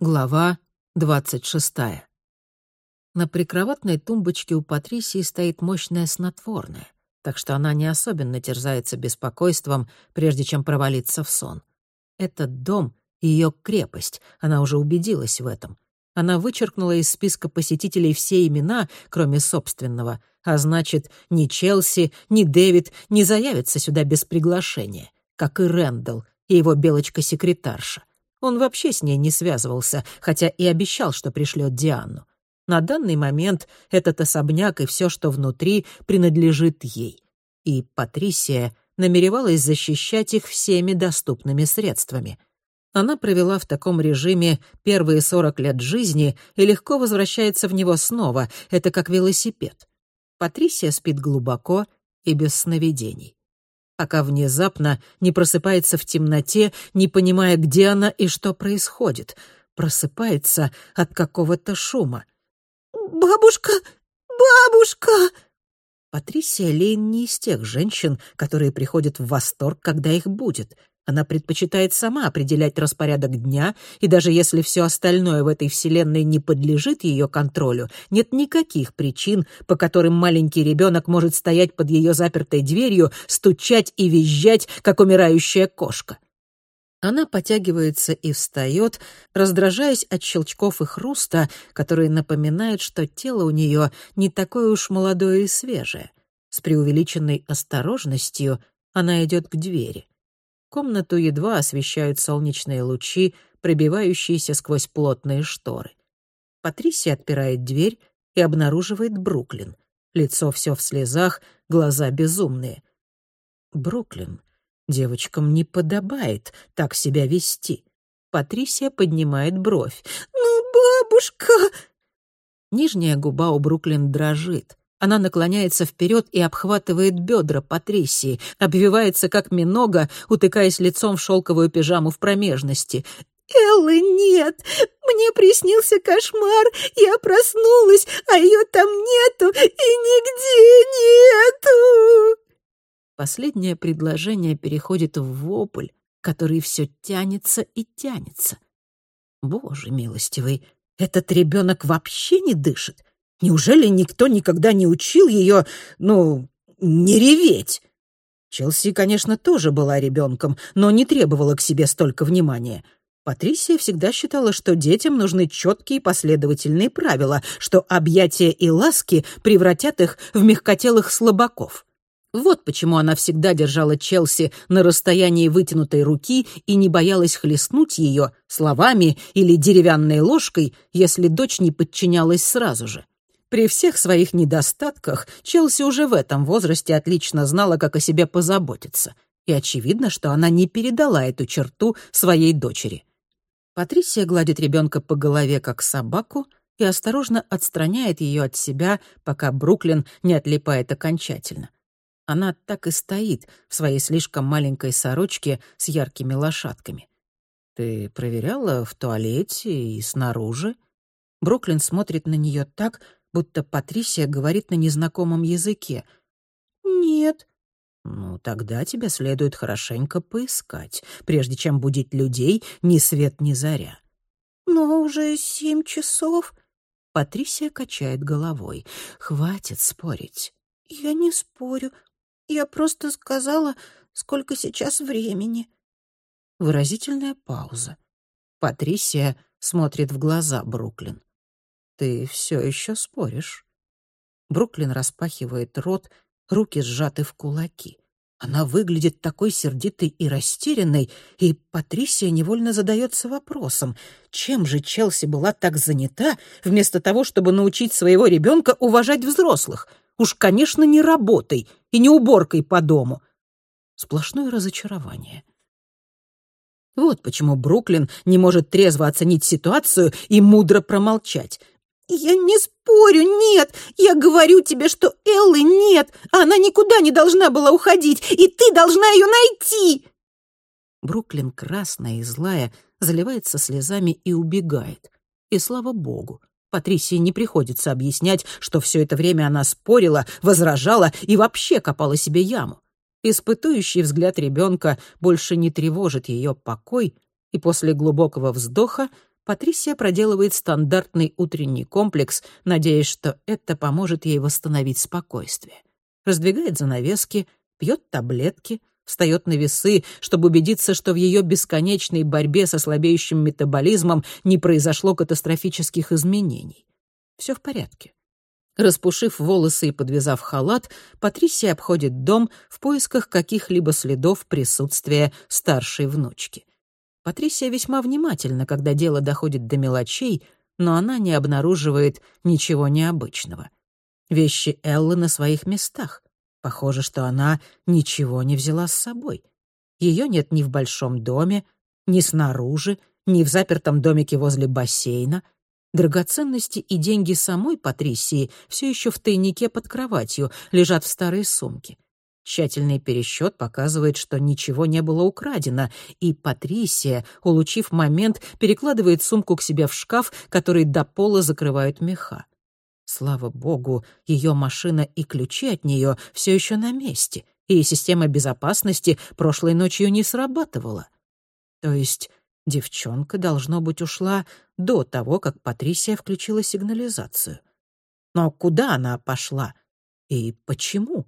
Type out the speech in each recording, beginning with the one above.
Глава двадцать шестая. На прикроватной тумбочке у Патрисии стоит мощное снотворное, так что она не особенно терзается беспокойством, прежде чем провалиться в сон. Этот дом — ее крепость, она уже убедилась в этом. Она вычеркнула из списка посетителей все имена, кроме собственного, а значит, ни Челси, ни Дэвид не заявятся сюда без приглашения, как и Рэндалл и его белочка-секретарша. Он вообще с ней не связывался, хотя и обещал, что пришлет Диану. На данный момент этот особняк и все, что внутри, принадлежит ей. И Патрисия намеревалась защищать их всеми доступными средствами. Она провела в таком режиме первые сорок лет жизни и легко возвращается в него снова. Это как велосипед. Патрисия спит глубоко и без сновидений пока внезапно не просыпается в темноте, не понимая, где она и что происходит. Просыпается от какого-то шума. «Бабушка! Бабушка!» Патрисия Лейн не из тех женщин, которые приходят в восторг, когда их будет. Она предпочитает сама определять распорядок дня, и даже если все остальное в этой вселенной не подлежит ее контролю, нет никаких причин, по которым маленький ребенок может стоять под ее запертой дверью, стучать и визжать, как умирающая кошка. Она потягивается и встает, раздражаясь от щелчков и хруста, которые напоминают, что тело у нее не такое уж молодое и свежее. С преувеличенной осторожностью она идет к двери. Комнату едва освещают солнечные лучи, пробивающиеся сквозь плотные шторы. Патрисия отпирает дверь и обнаруживает Бруклин. Лицо все в слезах, глаза безумные. Бруклин. Девочкам не подобает так себя вести. Патрисия поднимает бровь. «Ну, бабушка!» Нижняя губа у Бруклин дрожит. Она наклоняется вперед и обхватывает бедра Патрисии, обвивается как минога, утыкаясь лицом в шелковую пижаму в промежности. «Эллы нет! Мне приснился кошмар! Я проснулась, а ее там нету и нигде нету!» Последнее предложение переходит в вопль, который все тянется и тянется. Боже милостивый, этот ребенок вообще не дышит. Неужели никто никогда не учил ее, ну, не реветь? Челси, конечно, тоже была ребенком, но не требовала к себе столько внимания. Патрисия всегда считала, что детям нужны четкие последовательные правила, что объятия и ласки превратят их в мягкотелых слабаков. Вот почему она всегда держала Челси на расстоянии вытянутой руки и не боялась хлестнуть ее словами или деревянной ложкой, если дочь не подчинялась сразу же. При всех своих недостатках Челси уже в этом возрасте отлично знала, как о себе позаботиться. И очевидно, что она не передала эту черту своей дочери. Патрисия гладит ребенка по голове, как собаку, и осторожно отстраняет ее от себя, пока Бруклин не отлипает окончательно. Она так и стоит в своей слишком маленькой сорочке с яркими лошадками. «Ты проверяла в туалете и снаружи?» Бруклин смотрит на нее так, будто Патрисия говорит на незнакомом языке. «Нет». «Ну, тогда тебя следует хорошенько поискать, прежде чем будить людей ни свет ни заря». «Но уже семь часов». Патрисия качает головой. «Хватит спорить». «Я не спорю. Я просто сказала, сколько сейчас времени». Выразительная пауза. Патрисия смотрит в глаза Бруклин. Ты все еще споришь. Бруклин распахивает рот, руки сжаты в кулаки. Она выглядит такой сердитой и растерянной, и Патрисия невольно задается вопросом, чем же Челси была так занята, вместо того, чтобы научить своего ребенка уважать взрослых? Уж, конечно, не работой и не уборкой по дому. Сплошное разочарование. Вот почему Бруклин не может трезво оценить ситуацию и мудро промолчать. «Я не спорю, нет! Я говорю тебе, что Эллы нет! Она никуда не должна была уходить, и ты должна ее найти!» Бруклин, красная и злая, заливается слезами и убегает. И слава богу, Патрисии не приходится объяснять, что все это время она спорила, возражала и вообще копала себе яму. Испытующий взгляд ребенка больше не тревожит ее покой, и после глубокого вздоха Патрисия проделывает стандартный утренний комплекс, надеясь, что это поможет ей восстановить спокойствие. Раздвигает занавески, пьет таблетки, встает на весы, чтобы убедиться, что в ее бесконечной борьбе со слабеющим метаболизмом не произошло катастрофических изменений. Все в порядке. Распушив волосы и подвязав халат, Патрисия обходит дом в поисках каких-либо следов присутствия старшей внучки. Патрисия весьма внимательна, когда дело доходит до мелочей, но она не обнаруживает ничего необычного. Вещи Эллы на своих местах. Похоже, что она ничего не взяла с собой. Ее нет ни в большом доме, ни снаружи, ни в запертом домике возле бассейна — Драгоценности и деньги самой Патрисии все еще в тайнике под кроватью, лежат в старой сумке. Тщательный пересчет показывает, что ничего не было украдено, и Патрисия, улучив момент, перекладывает сумку к себе в шкаф, который до пола закрывают меха. Слава богу, ее машина и ключи от нее все еще на месте, и система безопасности прошлой ночью не срабатывала. То есть девчонка, должно быть, ушла до того, как Патрисия включила сигнализацию. Но куда она пошла? И почему?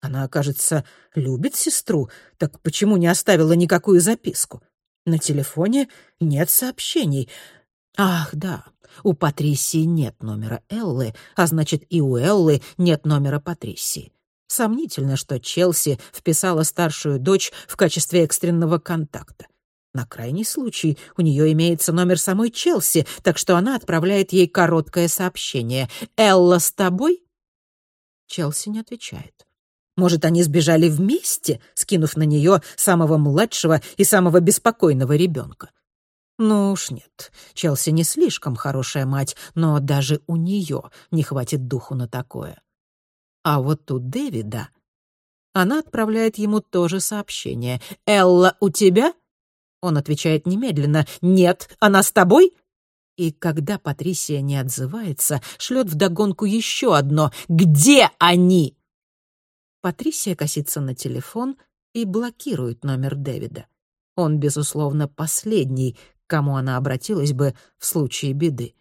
Она, кажется, любит сестру, так почему не оставила никакую записку? На телефоне нет сообщений. Ах, да, у Патрисии нет номера Эллы, а значит, и у Эллы нет номера Патрисии. Сомнительно, что Челси вписала старшую дочь в качестве экстренного контакта. На крайний случай у нее имеется номер самой Челси, так что она отправляет ей короткое сообщение. «Элла с тобой?» Челси не отвечает. Может, они сбежали вместе, скинув на нее самого младшего и самого беспокойного ребенка? Ну уж нет, Челси не слишком хорошая мать, но даже у нее не хватит духу на такое. А вот у Дэвида... Она отправляет ему тоже сообщение. «Элла у тебя?» Он отвечает немедленно «Нет, она с тобой?» И когда Патрисия не отзывается, шлет вдогонку еще одно «Где они?» Патрисия косится на телефон и блокирует номер Дэвида. Он, безусловно, последний, к кому она обратилась бы в случае беды.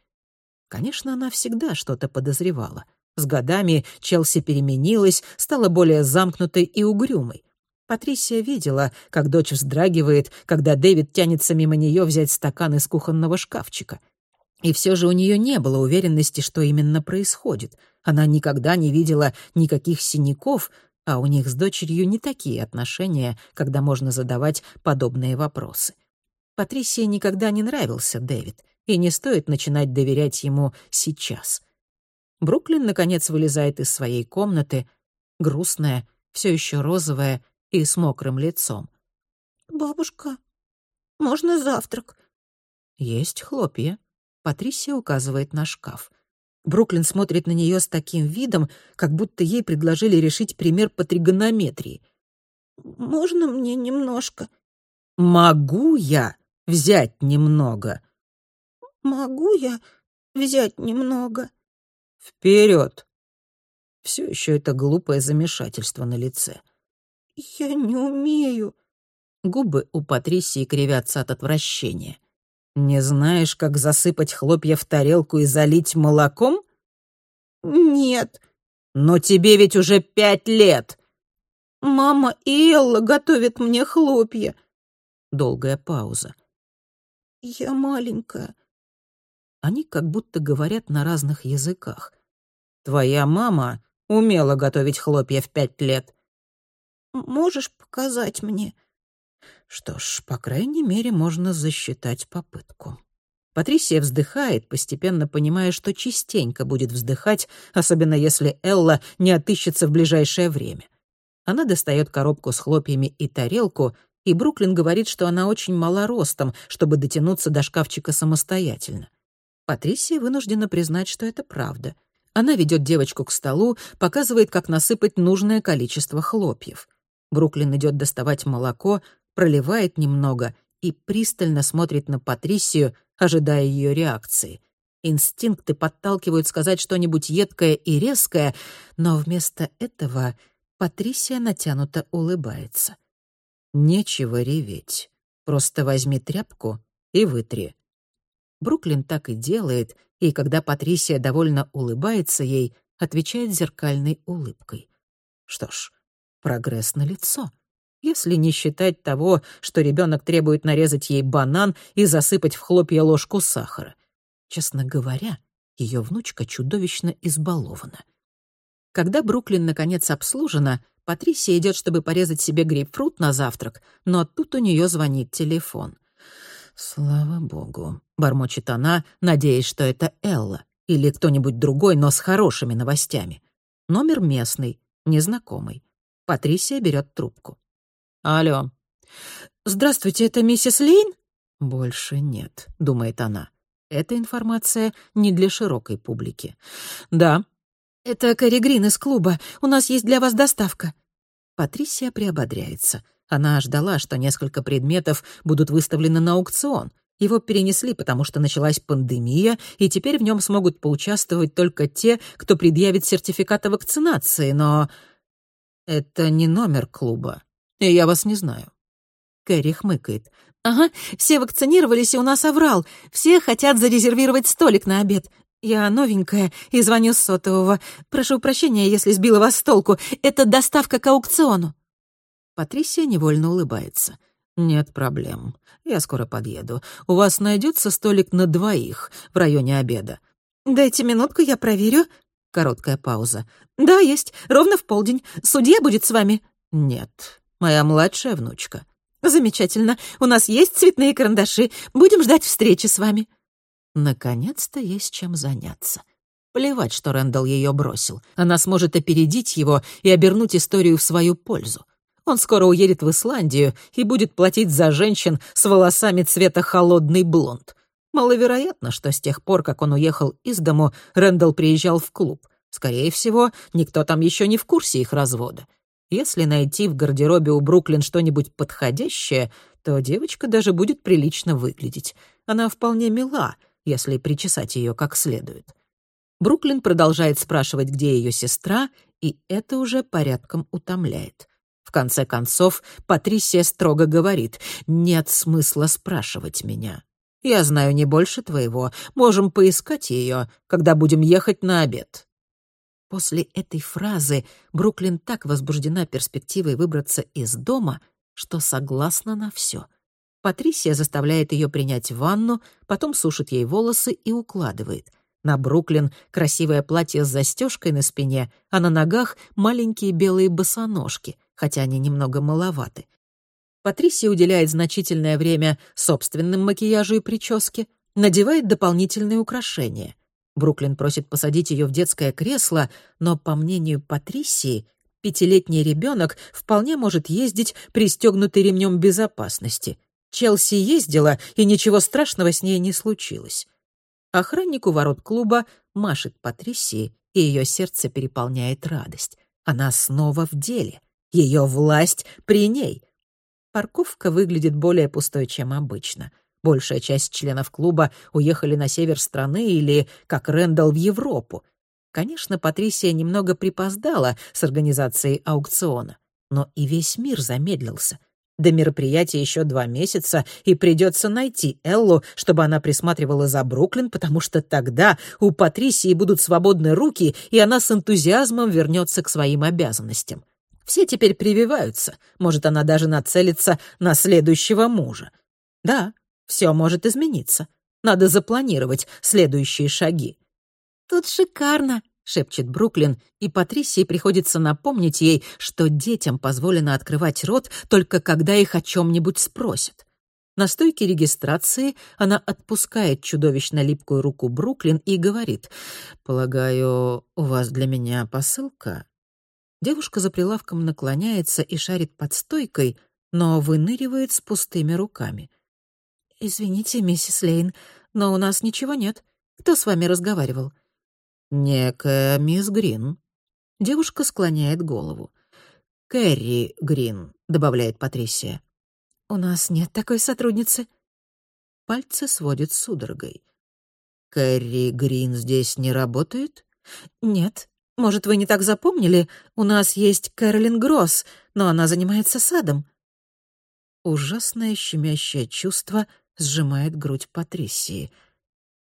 Конечно, она всегда что-то подозревала. С годами Челси переменилась, стала более замкнутой и угрюмой. Патрисия видела, как дочь вздрагивает, когда Дэвид тянется мимо нее взять стакан из кухонного шкафчика. И все же у нее не было уверенности, что именно происходит. Она никогда не видела никаких синяков, а у них с дочерью не такие отношения, когда можно задавать подобные вопросы. Патрисии никогда не нравился Дэвид, и не стоит начинать доверять ему сейчас. Бруклин, наконец, вылезает из своей комнаты, грустная, все еще розовая и с мокрым лицом. «Бабушка, можно завтрак?» «Есть хлопья», — Патрисия указывает на шкаф. Бруклин смотрит на нее с таким видом, как будто ей предложили решить пример по тригонометрии. «Можно мне немножко?» «Могу я взять немного?» «Могу я взять немного?» «Вперед!» Все еще это глупое замешательство на лице. «Я не умею». Губы у Патрисии кривятся от отвращения. «Не знаешь, как засыпать хлопья в тарелку и залить молоком?» «Нет». «Но тебе ведь уже пять лет!» «Мама и Элла готовят мне хлопья». Долгая пауза. «Я маленькая». Они как будто говорят на разных языках. «Твоя мама умела готовить хлопья в пять лет. Можешь показать мне?» Что ж, по крайней мере, можно засчитать попытку. Патрисия вздыхает, постепенно понимая, что частенько будет вздыхать, особенно если Элла не отыщется в ближайшее время. Она достает коробку с хлопьями и тарелку, и Бруклин говорит, что она очень мала ростом, чтобы дотянуться до шкафчика самостоятельно. Патрисия вынуждена признать, что это правда. Она ведет девочку к столу, показывает, как насыпать нужное количество хлопьев. Бруклин идет доставать молоко, проливает немного и пристально смотрит на Патрисию, ожидая ее реакции. Инстинкты подталкивают сказать что-нибудь едкое и резкое, но вместо этого Патрисия натянуто улыбается. «Нечего реветь. Просто возьми тряпку и вытри». Бруклин так и делает, и когда Патрисия довольно улыбается ей, отвечает зеркальной улыбкой. Что ж, прогресс налицо. Если не считать того, что ребенок требует нарезать ей банан и засыпать в хлопья ложку сахара. Честно говоря, ее внучка чудовищно избалована. Когда Бруклин наконец обслужена, Патрисия идет, чтобы порезать себе грейпфрут на завтрак, но тут у нее звонит телефон. «Слава богу», — бормочет она, надеясь, что это Элла или кто-нибудь другой, но с хорошими новостями. Номер местный, незнакомый. Патрисия берет трубку. «Алло». «Здравствуйте, это миссис Лейн?» «Больше нет», — думает она. Эта информация не для широкой публики. «Да». «Это Кэрри Грин из клуба. У нас есть для вас доставка». Патрисия приободряется. Она ждала, что несколько предметов будут выставлены на аукцион. Его перенесли, потому что началась пандемия, и теперь в нем смогут поучаствовать только те, кто предъявит сертификат о вакцинации, но... Это не номер клуба, я вас не знаю. Кэрри хмыкает. «Ага, все вакцинировались, и у нас оврал. Все хотят зарезервировать столик на обед. Я новенькая и звоню с сотового. Прошу прощения, если сбила вас с толку. Это доставка к аукциону». Патрисия невольно улыбается. «Нет проблем. Я скоро подъеду. У вас найдется столик на двоих в районе обеда?» «Дайте минутку, я проверю». Короткая пауза. «Да, есть. Ровно в полдень. Судья будет с вами?» «Нет. Моя младшая внучка». «Замечательно. У нас есть цветные карандаши. Будем ждать встречи с вами». Наконец-то есть чем заняться. Плевать, что Рэндалл ее бросил. Она сможет опередить его и обернуть историю в свою пользу. Он скоро уедет в Исландию и будет платить за женщин с волосами цвета холодный блонд. Маловероятно, что с тех пор, как он уехал из дому, Рэндалл приезжал в клуб. Скорее всего, никто там еще не в курсе их развода. Если найти в гардеробе у Бруклин что-нибудь подходящее, то девочка даже будет прилично выглядеть. Она вполне мила, если причесать ее как следует. Бруклин продолжает спрашивать, где ее сестра, и это уже порядком утомляет. В конце концов, Патрисия строго говорит, «Нет смысла спрашивать меня. Я знаю не больше твоего. Можем поискать ее, когда будем ехать на обед». После этой фразы Бруклин так возбуждена перспективой выбраться из дома, что согласна на все. Патрисия заставляет ее принять ванну, потом сушит ей волосы и укладывает. На Бруклин красивое платье с застежкой на спине, а на ногах маленькие белые босоножки — хотя они немного маловаты. Патрисия уделяет значительное время собственным макияжу и прическе, надевает дополнительные украшения. Бруклин просит посадить ее в детское кресло, но, по мнению Патрисии, пятилетний ребенок вполне может ездить пристегнутый ремнем безопасности. Челси ездила, и ничего страшного с ней не случилось. Охранник у ворот клуба машет Патрисии, и ее сердце переполняет радость. Она снова в деле — ее власть при ней. Парковка выглядит более пустой, чем обычно. Большая часть членов клуба уехали на север страны или, как Рэндалл, в Европу. Конечно, Патрисия немного припоздала с организацией аукциона, но и весь мир замедлился. До мероприятия еще два месяца, и придется найти Эллу, чтобы она присматривала за Бруклин, потому что тогда у Патрисии будут свободны руки, и она с энтузиазмом вернется к своим обязанностям. Все теперь прививаются. Может, она даже нацелится на следующего мужа. Да, все может измениться. Надо запланировать следующие шаги. «Тут шикарно», — шепчет Бруклин, и Патрисии приходится напомнить ей, что детям позволено открывать рот только когда их о чем-нибудь спросят. На стойке регистрации она отпускает чудовищно липкую руку Бруклин и говорит, «Полагаю, у вас для меня посылка?» Девушка за прилавком наклоняется и шарит под стойкой, но выныривает с пустыми руками. «Извините, миссис Лейн, но у нас ничего нет. Кто с вами разговаривал?» «Некая мисс Грин». Девушка склоняет голову. «Кэрри Грин», — добавляет Патрисия. «У нас нет такой сотрудницы». Пальцы сводит судорогой. «Кэрри Грин здесь не работает?» «Нет, может, вы не так запомнили? У нас есть Кэролин Гросс, но она занимается садом». Ужасное щемящее чувство сжимает грудь Патрисии.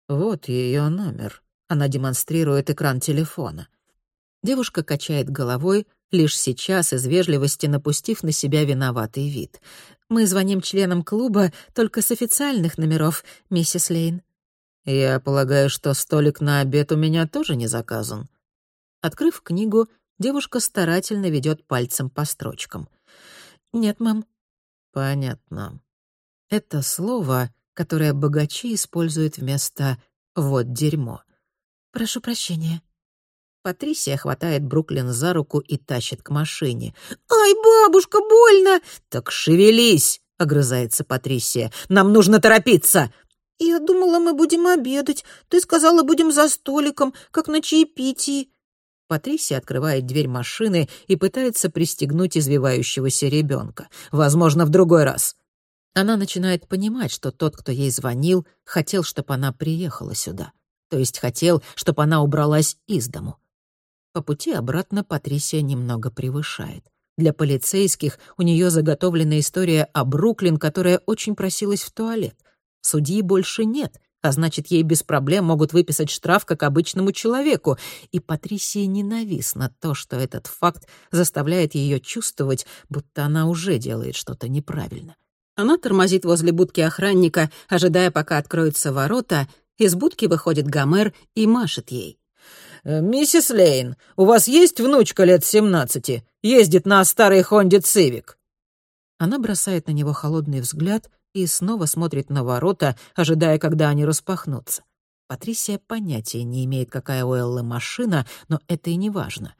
Вот ее номер. Она демонстрирует экран телефона. Девушка качает головой, лишь сейчас из вежливости напустив на себя виноватый вид. «Мы звоним членам клуба только с официальных номеров, миссис Лейн». «Я полагаю, что столик на обед у меня тоже не заказан». Открыв книгу, девушка старательно ведет пальцем по строчкам. «Нет, мам». «Понятно». Это слово, которое богачи используют вместо «вот дерьмо». «Прошу прощения». Патрисия хватает Бруклин за руку и тащит к машине. «Ай, бабушка, больно!» «Так шевелись!» — огрызается Патрисия. «Нам нужно торопиться!» «Я думала, мы будем обедать. Ты сказала, будем за столиком, как на чаепитии». Патрисия открывает дверь машины и пытается пристегнуть извивающегося ребенка. Возможно, в другой раз. Она начинает понимать, что тот, кто ей звонил, хотел, чтобы она приехала сюда. То есть хотел, чтобы она убралась из дому. По пути обратно Патрисия немного превышает. Для полицейских у нее заготовлена история о Бруклин, которая очень просилась в туалет. Судьи больше нет, а значит, ей без проблем могут выписать штраф, как обычному человеку. И Патрисии ненавистно то, что этот факт заставляет ее чувствовать, будто она уже делает что-то неправильно. Она тормозит возле будки охранника, ожидая, пока откроются ворота. Из будки выходит Гомер и машет ей. Э, «Миссис Лейн, у вас есть внучка лет семнадцати? Ездит на старой Хонде Цивик?» Она бросает на него холодный взгляд и снова смотрит на ворота, ожидая, когда они распахнутся. Патрисия понятия не имеет, какая у Эллы машина, но это и не важно.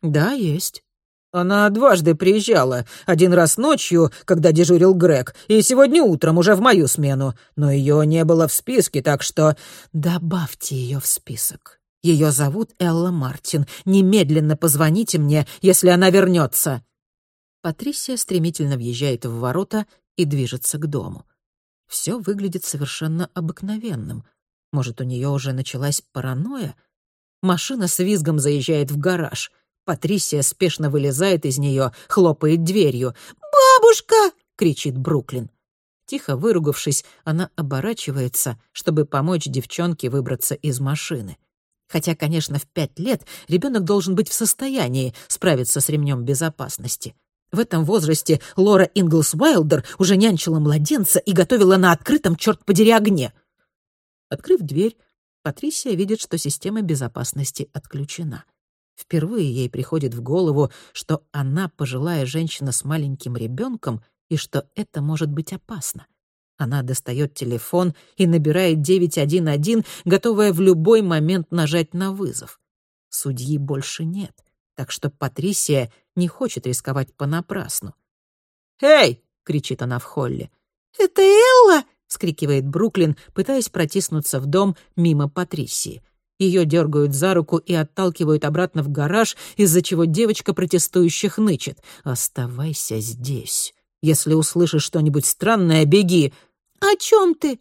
«Да, есть». «Она дважды приезжала. Один раз ночью, когда дежурил Грег, и сегодня утром, уже в мою смену. Но ее не было в списке, так что...» «Добавьте ее в список», ее зовут Элла Мартин. Немедленно позвоните мне, если она вернется. Патрисия стремительно въезжает в ворота и движется к дому. Все выглядит совершенно обыкновенным. Может, у нее уже началась паранойя? Машина с визгом заезжает в гараж. Патрисия спешно вылезает из нее, хлопает дверью. «Бабушка!» — кричит Бруклин. Тихо выругавшись, она оборачивается, чтобы помочь девчонке выбраться из машины. Хотя, конечно, в пять лет ребенок должен быть в состоянии справиться с ремнем безопасности. В этом возрасте Лора Инглс Уайлдер уже нянчила младенца и готовила на открытом, черт подери, огне. Открыв дверь, Патрисия видит, что система безопасности отключена. Впервые ей приходит в голову, что она пожилая женщина с маленьким ребенком и что это может быть опасно. Она достает телефон и набирает 911, готовая в любой момент нажать на вызов. Судьи больше нет, так что Патрисия не хочет рисковать понапрасну. «Эй!» — кричит она в холле. «Это Элла!» — скрикивает Бруклин, пытаясь протиснуться в дом мимо Патрисии. Ее дергают за руку и отталкивают обратно в гараж, из-за чего девочка протестующих нычет. «Оставайся здесь. Если услышишь что-нибудь странное, беги. «О чем ты?»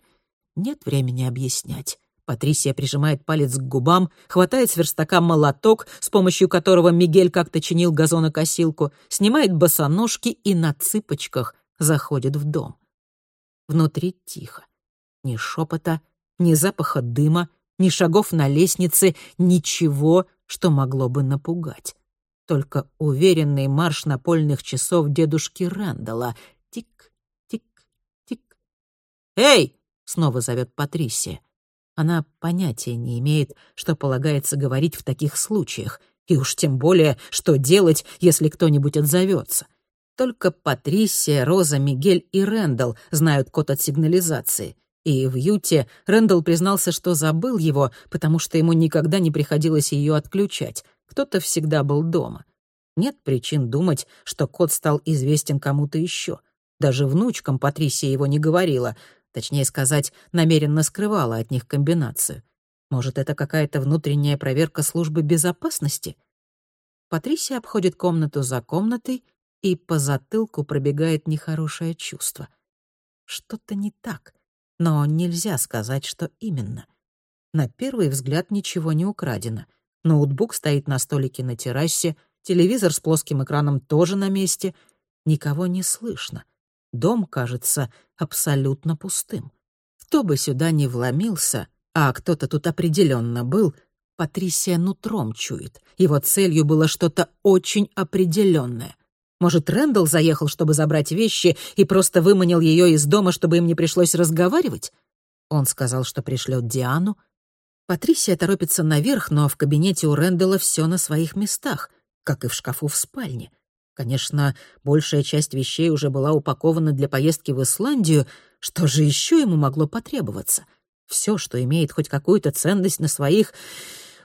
Нет времени объяснять. Патрисия прижимает палец к губам, хватает с верстака молоток, с помощью которого Мигель как-то чинил газонокосилку, снимает босоножки и на цыпочках заходит в дом. Внутри тихо. Ни шепота, ни запаха дыма, ни шагов на лестнице, ничего, что могло бы напугать. Только уверенный марш напольных часов дедушки Рэндала. «Эй!» — снова зовет Патрисия. Она понятия не имеет, что полагается говорить в таких случаях, и уж тем более, что делать, если кто-нибудь отзовется. Только Патрисия, Роза, Мигель и Рэндалл знают код от сигнализации. И в Юте Рэндалл признался, что забыл его, потому что ему никогда не приходилось ее отключать. Кто-то всегда был дома. Нет причин думать, что код стал известен кому-то еще. Даже внучкам Патрисия его не говорила, Точнее сказать, намеренно скрывала от них комбинацию. Может, это какая-то внутренняя проверка службы безопасности? Патрисия обходит комнату за комнатой, и по затылку пробегает нехорошее чувство. Что-то не так, но нельзя сказать, что именно. На первый взгляд ничего не украдено. Ноутбук стоит на столике на террасе, телевизор с плоским экраном тоже на месте. Никого не слышно. Дом кажется абсолютно пустым. Кто бы сюда ни вломился, а кто-то тут определенно был, Патрисия нутром чует. Его целью было что-то очень определенное. Может, Рэндалл заехал, чтобы забрать вещи, и просто выманил ее из дома, чтобы им не пришлось разговаривать? Он сказал, что пришлет Диану. Патрисия торопится наверх, но в кабинете у Рэндалла все на своих местах, как и в шкафу в спальне. Конечно, большая часть вещей уже была упакована для поездки в Исландию. Что же еще ему могло потребоваться? Все, что имеет хоть какую-то ценность на своих...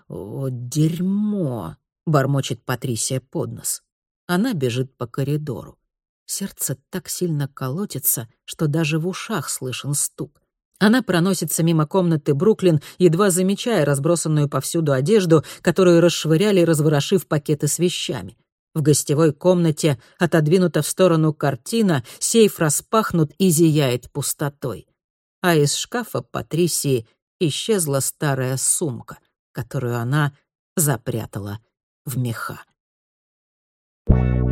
О, дерьмо! — бормочет Патрисия под нос. Она бежит по коридору. Сердце так сильно колотится, что даже в ушах слышен стук. Она проносится мимо комнаты Бруклин, едва замечая разбросанную повсюду одежду, которую расшвыряли, разворошив пакеты с вещами. В гостевой комнате отодвинута в сторону картина, сейф распахнут и зияет пустотой. А из шкафа Патрисии исчезла старая сумка, которую она запрятала в меха. you